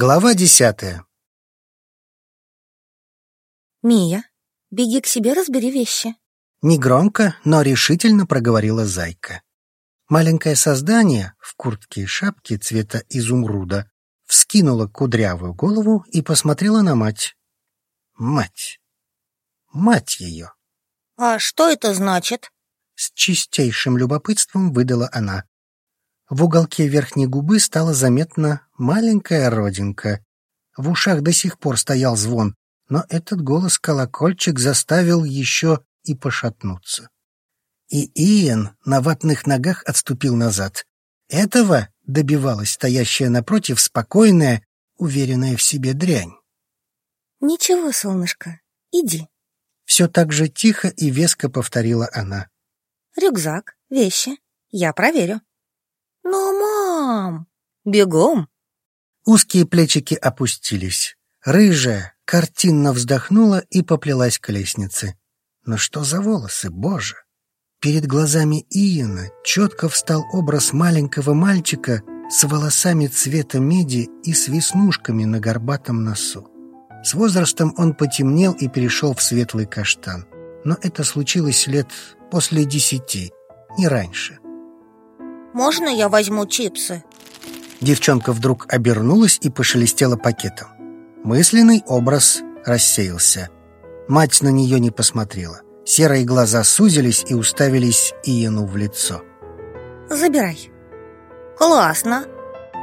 Глава десятая. «Мия, беги к себе, разбери вещи». Негромко, но решительно проговорила зайка. Маленькое создание в куртке и шапке цвета изумруда вскинула кудрявую голову и посмотрела на мать. Мать. Мать ее. «А что это значит?» С чистейшим любопытством выдала она. В уголке верхней губы стала заметна маленькая родинка. В ушах до сих пор стоял звон, но этот голос-колокольчик заставил еще и пошатнуться. И Иэн на ватных ногах отступил назад. Этого добивалась стоящая напротив спокойная, уверенная в себе дрянь. «Ничего, солнышко, иди». Все так же тихо и веско повторила она. «Рюкзак, вещи, я проверю». «Но, мам, бегом!» Узкие плечики опустились. Рыжая картинно вздохнула и поплелась к лестнице. Но что за волосы, боже! Перед глазами Иена четко встал образ маленького мальчика с волосами цвета меди и с веснушками на горбатом носу. С возрастом он потемнел и перешел в светлый каштан. Но это случилось лет после десяти, не раньше. Можно я возьму чипсы?» Девчонка вдруг обернулась и пошелестела пакетом. Мысленный образ рассеялся. Мать на нее не посмотрела. Серые глаза сузились и уставились Иену в лицо. «Забирай». «Классно».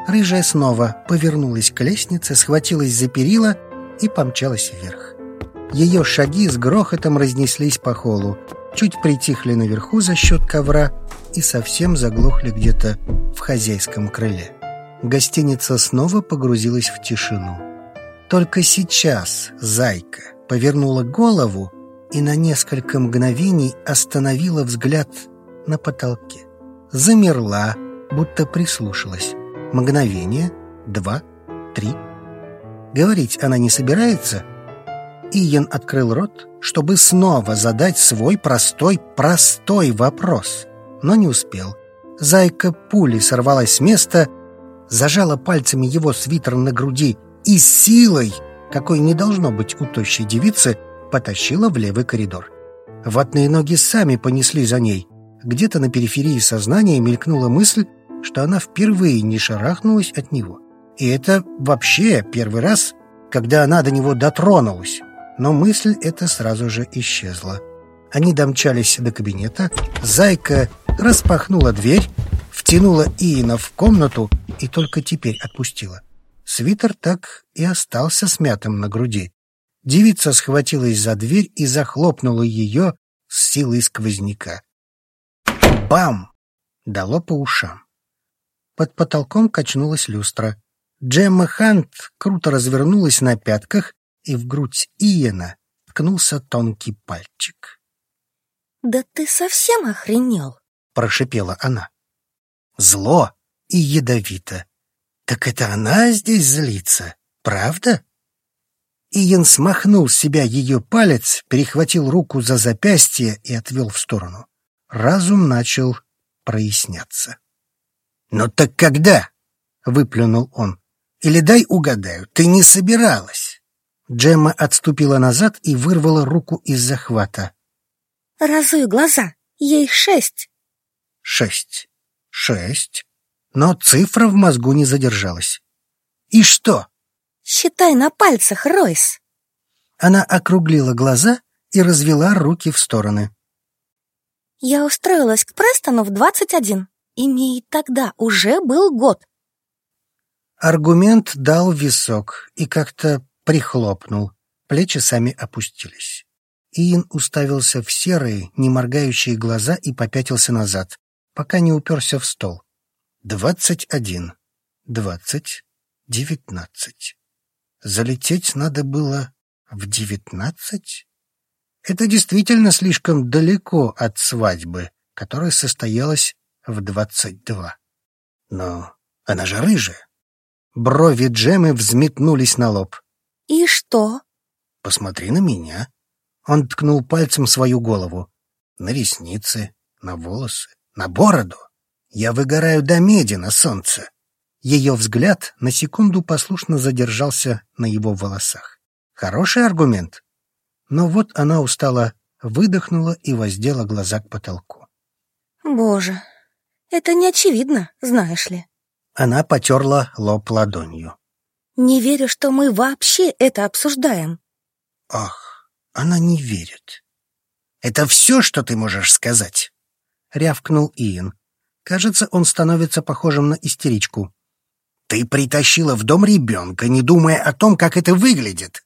Рыжая снова повернулась к лестнице, схватилась за перила и помчалась вверх. Ее шаги с грохотом разнеслись по холу, чуть притихли наверху за счет ковра и совсем заглохли где-то в хозяйском крыле. Гостиница снова погрузилась в тишину. Только сейчас зайка повернула голову и на несколько мгновений остановила взгляд на потолке. Замерла, будто прислушалась. Мгновение, два, три. Говорить она не собирается. Иен открыл рот, чтобы снова задать свой простой, простой вопрос, но не успел. Зайка пули сорвалась с места, зажала пальцами его свитер на груди и силой, какой не должно быть у тощей девицы, потащила в левый коридор. Ватные ноги сами понесли за ней. Где-то на периферии сознания мелькнула мысль, что она впервые не шарахнулась от него. И это вообще первый раз, когда она до него дотронулась. Но мысль эта сразу же исчезла. Они домчались до кабинета, Зайка распахнула дверь, втянула Иина в комнату и только теперь отпустила. Свитер так и остался смятым на груди. Девица схватилась за дверь и захлопнула ее с силой сквозняка. Бам! Дало по ушам. Под потолком качнулась люстра. Джемма Хант круто развернулась на пятках, и в грудь Иена ткнулся тонкий пальчик. «Да ты совсем охренел?» — прошипела она. Зло и ядовито. Так это она здесь злится, правда? Иен смахнул с себя ее палец, перехватил руку за запястье и отвел в сторону. Разум начал проясняться. «Ну так когда?» — выплюнул он. «Или дай угадаю, ты не собиралась?» Джемма отступила назад и вырвала руку из захвата. «Разуй глаза, ей шесть». «Шесть. Шесть». Но цифра в мозгу не задержалась. «И что?» «Считай на пальцах, Ройс!» Она округлила глаза и развела руки в стороны. «Я устроилась к Престону в двадцать один. и тогда уже был год». Аргумент дал висок и как-то прихлопнул. Плечи сами опустились. Иин уставился в серые, не моргающие глаза и попятился назад, пока не уперся в стол. Двадцать один, двадцать, девятнадцать. Залететь надо было в девятнадцать? Это действительно слишком далеко от свадьбы, которая состоялась в двадцать два. Но она же рыжая. Брови Джемы взметнулись на лоб. «И что?» «Посмотри на меня». Он ткнул пальцем свою голову. На ресницы, на волосы, на бороду. Я выгораю до меди на солнце. Ее взгляд на секунду послушно задержался на его волосах. Хороший аргумент. Но вот она устала, выдохнула и воздела глаза к потолку. Боже, это не очевидно, знаешь ли. Она потерла лоб ладонью. Не верю, что мы вообще это обсуждаем. Ах, она не верит. Это все, что ты можешь сказать? Рявкнул Иэн. Кажется, он становится похожим на истеричку. Ты притащила в дом ребенка, не думая о том, как это выглядит.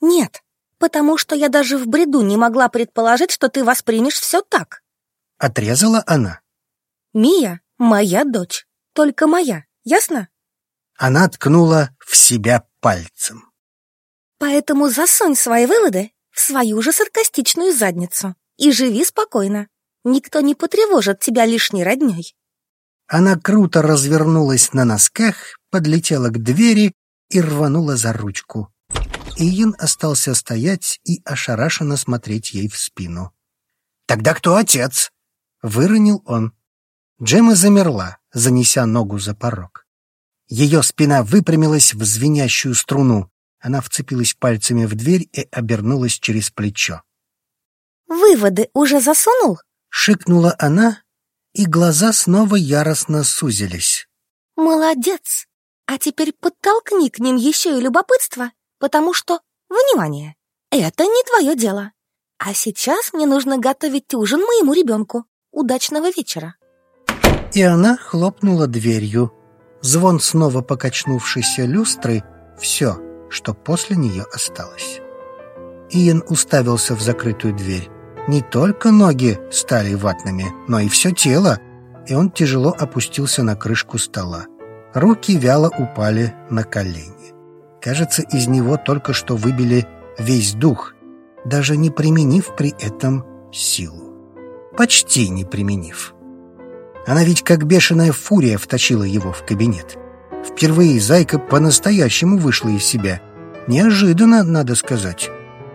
Нет, потому что я даже в бреду не могла предположить, что ты воспримешь все так. Отрезала она. Мия — моя дочь, только моя, ясно? Она ткнула в себя пальцем. Поэтому засунь свои выводы в свою же саркастичную задницу и живи спокойно. Никто не потревожит тебя лишней родней. Она круто развернулась на носках, подлетела к двери и рванула за ручку. Иен остался стоять и ошарашенно смотреть ей в спину. «Тогда кто отец?» — выронил он. Джема замерла, занеся ногу за порог. Ее спина выпрямилась в звенящую струну. Она вцепилась пальцами в дверь и обернулась через плечо. «Выводы уже засунул?» — шикнула она, и глаза снова яростно сузились. «Молодец! А теперь подтолкни к ним еще и любопытство, потому что, внимание, это не твое дело. А сейчас мне нужно готовить ужин моему ребенку. Удачного вечера!» И она хлопнула дверью. Звон снова покачнувшейся люстры — все, что после нее осталось. Иен уставился в закрытую дверь. Не только ноги стали ватными, но и все тело, и он тяжело опустился на крышку стола. Руки вяло упали на колени. Кажется, из него только что выбили весь дух, даже не применив при этом силу. Почти не применив. Она ведь как бешеная фурия втащила его в кабинет. Впервые Зайка по-настоящему вышла из себя. Неожиданно, надо сказать.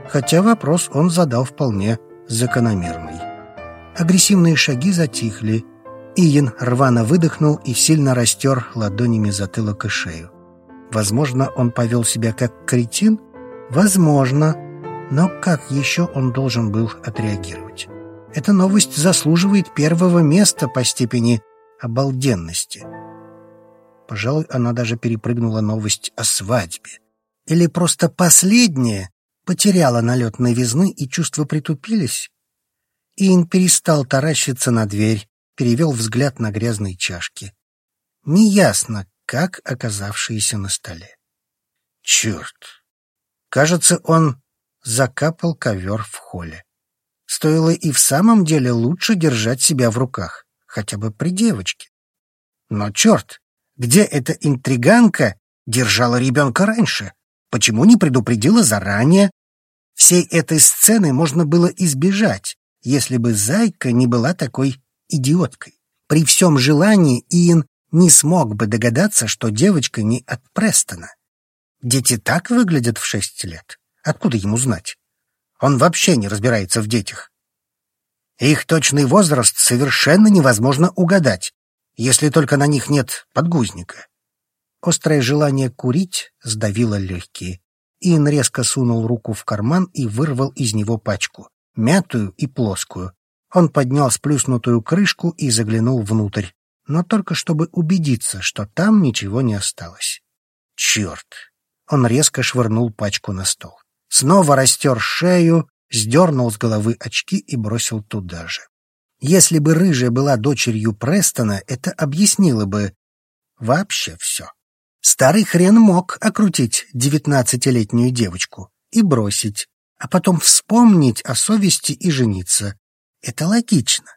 Хотя вопрос он задал вполне закономерный. Агрессивные шаги затихли. Иен рвано выдохнул и сильно растер ладонями затылок и шею. Возможно, он повел себя как кретин? Возможно. Но как еще он должен был отреагировать? Эта новость заслуживает первого места по степени обалденности. Пожалуй, она даже перепрыгнула новость о свадьбе. Или просто последняя потеряла налет новизны и чувства притупились. Иэн перестал таращиться на дверь, перевел взгляд на грязные чашки. Неясно, как оказавшиеся на столе. Черт! Кажется, он закапал ковер в холле. Стоило и в самом деле лучше держать себя в руках, хотя бы при девочке. Но черт, где эта интриганка держала ребенка раньше? Почему не предупредила заранее? Всей этой сцены можно было избежать, если бы Зайка не была такой идиоткой. При всем желании Иэн не смог бы догадаться, что девочка не от Престона. Дети так выглядят в шесть лет. Откуда ему знать? Он вообще не разбирается в детях. Их точный возраст совершенно невозможно угадать, если только на них нет подгузника. Острое желание курить сдавило легкие. Иэн резко сунул руку в карман и вырвал из него пачку, мятую и плоскую. Он поднял сплюснутую крышку и заглянул внутрь, но только чтобы убедиться, что там ничего не осталось. Черт! Он резко швырнул пачку на стол. Снова растер шею, сдернул с головы очки и бросил туда же. Если бы рыжая была дочерью Престона, это объяснило бы вообще все. Старый хрен мог окрутить девятнадцатилетнюю девочку и бросить, а потом вспомнить о совести и жениться. Это логично.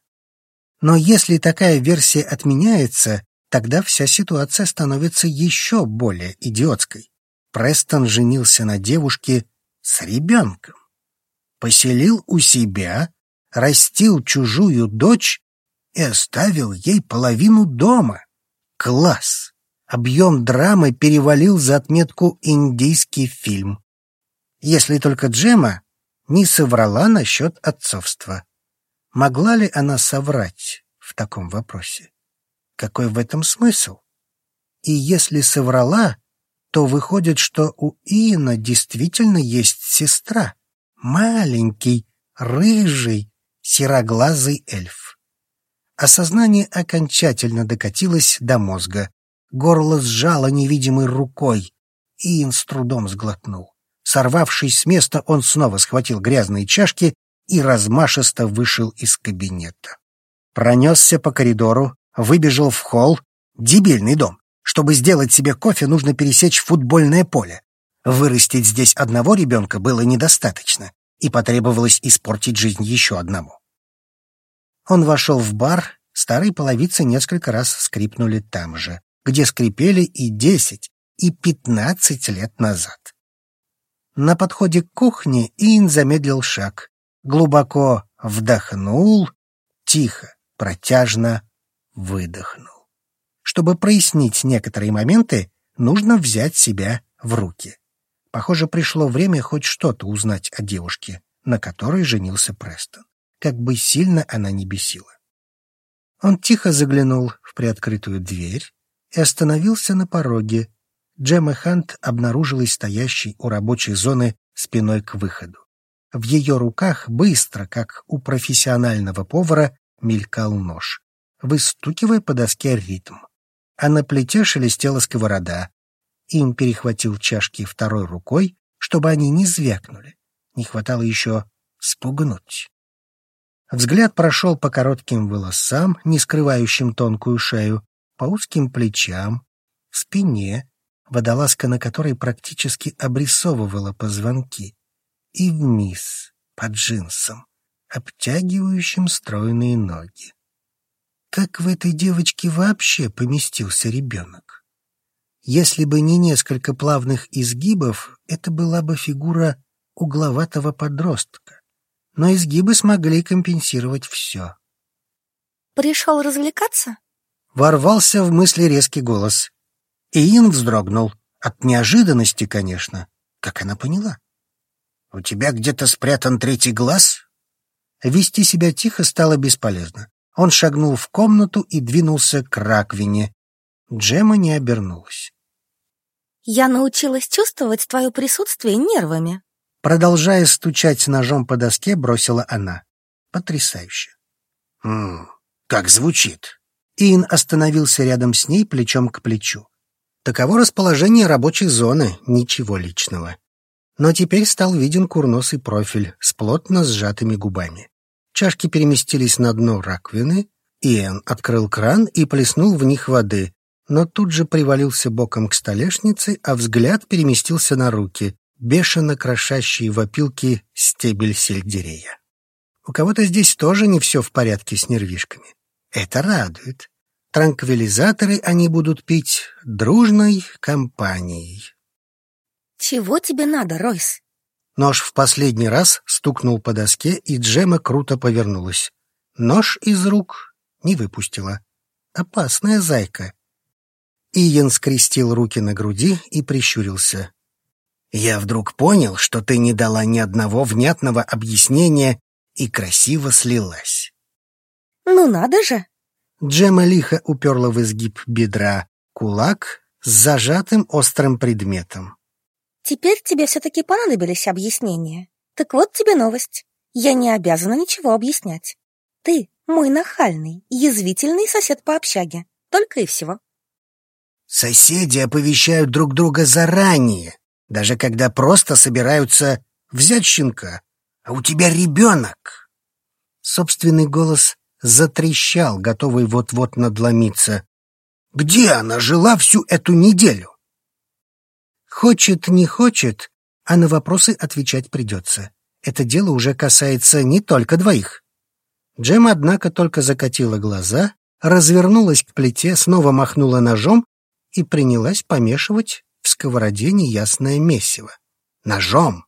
Но если такая версия отменяется, тогда вся ситуация становится еще более идиотской. Престон женился на девушке с ребенком. Поселил у себя, растил чужую дочь и оставил ей половину дома. Класс! Объем драмы перевалил за отметку «индийский фильм». Если только Джема не соврала насчет отцовства. Могла ли она соврать в таком вопросе? Какой в этом смысл? И если соврала, то выходит, что у Иена действительно есть сестра. Маленький, рыжий, сероглазый эльф. Осознание окончательно докатилось до мозга. Горло сжало невидимой рукой. Иен с трудом сглотнул. Сорвавшись с места, он снова схватил грязные чашки и размашисто вышел из кабинета. Пронесся по коридору, выбежал в холл. Дебильный дом. Чтобы сделать себе кофе, нужно пересечь футбольное поле. Вырастить здесь одного ребенка было недостаточно, и потребовалось испортить жизнь еще одному. Он вошел в бар, старые половицы несколько раз скрипнули там же, где скрипели и десять, и пятнадцать лет назад. На подходе к кухне Ин замедлил шаг, глубоко вдохнул, тихо, протяжно выдохнул. Чтобы прояснить некоторые моменты, нужно взять себя в руки. Похоже, пришло время хоть что-то узнать о девушке, на которой женился Престон. Как бы сильно она не бесила. Он тихо заглянул в приоткрытую дверь и остановился на пороге. Джемма Хант обнаружилась стоящей у рабочей зоны спиной к выходу. В ее руках быстро, как у профессионального повара, мелькал нож, выстукивая по доске ритм а на плите шелестела сковорода. Им перехватил чашки второй рукой, чтобы они не звякнули. Не хватало еще спугнуть. Взгляд прошел по коротким волосам, не скрывающим тонкую шею, по узким плечам, спине, водолазка на которой практически обрисовывала позвонки, и вниз, под джинсом, обтягивающим стройные ноги. Как в этой девочке вообще поместился ребенок? Если бы не несколько плавных изгибов, это была бы фигура угловатого подростка. Но изгибы смогли компенсировать все. «Пришел развлекаться?» Ворвался в мысли резкий голос. Иин вздрогнул. От неожиданности, конечно. Как она поняла? «У тебя где-то спрятан третий глаз?» Вести себя тихо стало бесполезно. Он шагнул в комнату и двинулся к раковине. Джема не обернулась. «Я научилась чувствовать твое присутствие нервами». Продолжая стучать ножом по доске, бросила она. Потрясающе. «Ммм, как звучит!» Иэн остановился рядом с ней плечом к плечу. Таково расположение рабочей зоны, ничего личного. Но теперь стал виден курносый профиль с плотно сжатыми губами. Чашки переместились на дно раковины. Иэн открыл кран и плеснул в них воды, но тут же привалился боком к столешнице, а взгляд переместился на руки, бешено крошащие в опилке стебель сельдерея. У кого-то здесь тоже не все в порядке с нервишками. Это радует. Транквилизаторы они будут пить дружной компанией. «Чего тебе надо, Ройс?» Нож в последний раз стукнул по доске, и Джема круто повернулась. Нож из рук не выпустила. Опасная зайка. Иен скрестил руки на груди и прищурился. «Я вдруг понял, что ты не дала ни одного внятного объяснения и красиво слилась». «Ну надо же!» Джема лихо уперла в изгиб бедра кулак с зажатым острым предметом. Теперь тебе все-таки понадобились объяснения. Так вот тебе новость. Я не обязана ничего объяснять. Ты мой нахальный, язвительный сосед по общаге. Только и всего. Соседи оповещают друг друга заранее, даже когда просто собираются взять щенка. А у тебя ребенок. Собственный голос затрещал, готовый вот-вот надломиться. Где она жила всю эту неделю? Хочет, не хочет, а на вопросы отвечать придется. Это дело уже касается не только двоих. Джем, однако, только закатила глаза, развернулась к плите, снова махнула ножом и принялась помешивать в сковороде неясное месиво. Ножом!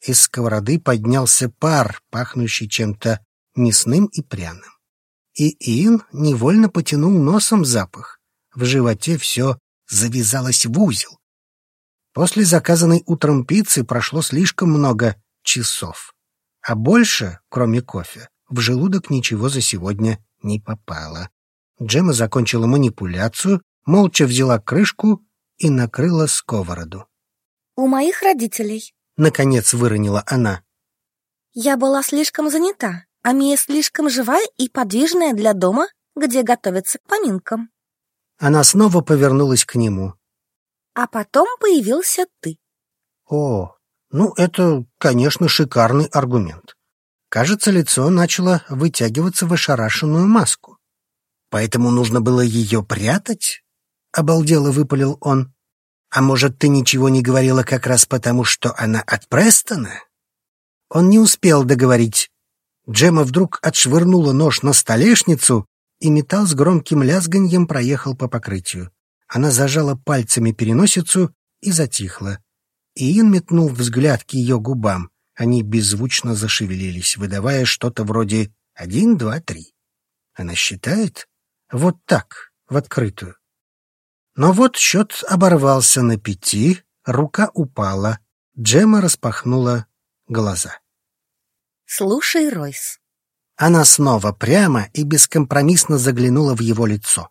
Из сковороды поднялся пар, пахнущий чем-то мясным и пряным. И Ин невольно потянул носом запах. В животе все завязалось в узел. После заказанной утром пиццы прошло слишком много часов. А больше, кроме кофе, в желудок ничего за сегодня не попало. Джема закончила манипуляцию, молча взяла крышку и накрыла сковороду. «У моих родителей», — наконец выронила она. «Я была слишком занята, а Мия слишком живая и подвижная для дома, где готовятся к поминкам». Она снова повернулась к нему. «А потом появился ты». «О, ну это, конечно, шикарный аргумент. Кажется, лицо начало вытягиваться в ошарашенную маску. Поэтому нужно было ее прятать? Обалдело выпалил он. А может, ты ничего не говорила как раз потому, что она от Престона? Он не успел договорить. Джема вдруг отшвырнула нож на столешницу, и металл с громким лязганьем проехал по покрытию. Она зажала пальцами переносицу и затихла. Иин метнул взгляд к ее губам. Они беззвучно зашевелились, выдавая что-то вроде «один, два, три». Она считает? Вот так, в открытую. Но вот счет оборвался на пяти, рука упала. Джема распахнула глаза. «Слушай, Ройс». Она снова прямо и бескомпромиссно заглянула в его лицо.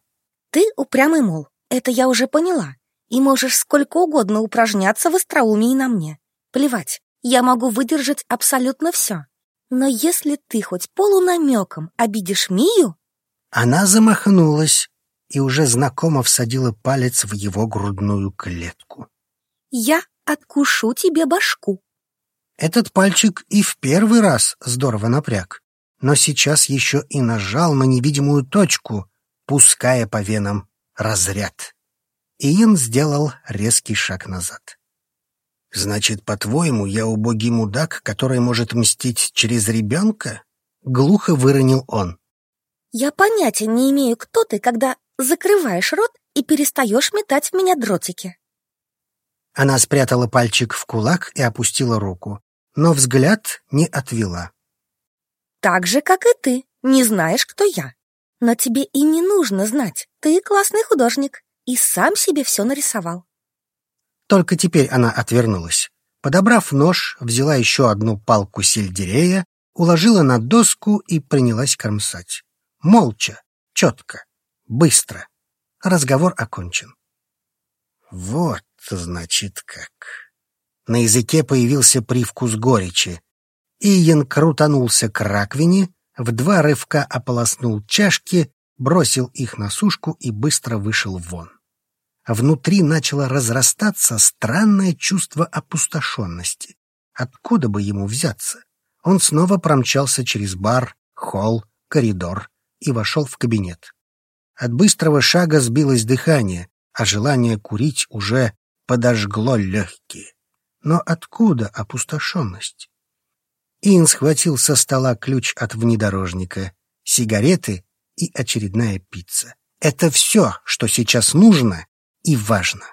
«Ты упрямый мол, это я уже поняла, и можешь сколько угодно упражняться в остроумии на мне. Плевать, я могу выдержать абсолютно все. Но если ты хоть полунамеком обидишь Мию...» Она замахнулась и уже знакомо всадила палец в его грудную клетку. «Я откушу тебе башку». Этот пальчик и в первый раз здорово напряг, но сейчас еще и нажал на невидимую точку, пуская по венам разряд. Иен сделал резкий шаг назад. «Значит, по-твоему, я убогий мудак, который может мстить через ребенка?» Глухо выронил он. «Я понятия не имею, кто ты, когда закрываешь рот и перестаешь метать в меня дротики». Она спрятала пальчик в кулак и опустила руку, но взгляд не отвела. «Так же, как и ты, не знаешь, кто я. Но тебе и не нужно знать, ты классный художник и сам себе все нарисовал. Только теперь она отвернулась. Подобрав нож, взяла еще одну палку сельдерея, уложила на доску и принялась кромсать. Молча, четко, быстро. Разговор окончен. Вот, значит, как. На языке появился привкус горечи. Иен крутанулся к раковине, в два рывка ополоснул чашки, бросил их на сушку и быстро вышел вон. Внутри начало разрастаться странное чувство опустошенности. Откуда бы ему взяться? Он снова промчался через бар, холл, коридор и вошел в кабинет. От быстрого шага сбилось дыхание, а желание курить уже подожгло легкие. Но откуда опустошенность? Ин схватил со стола ключ от внедорожника, сигареты и очередная пицца. Это все, что сейчас нужно и важно.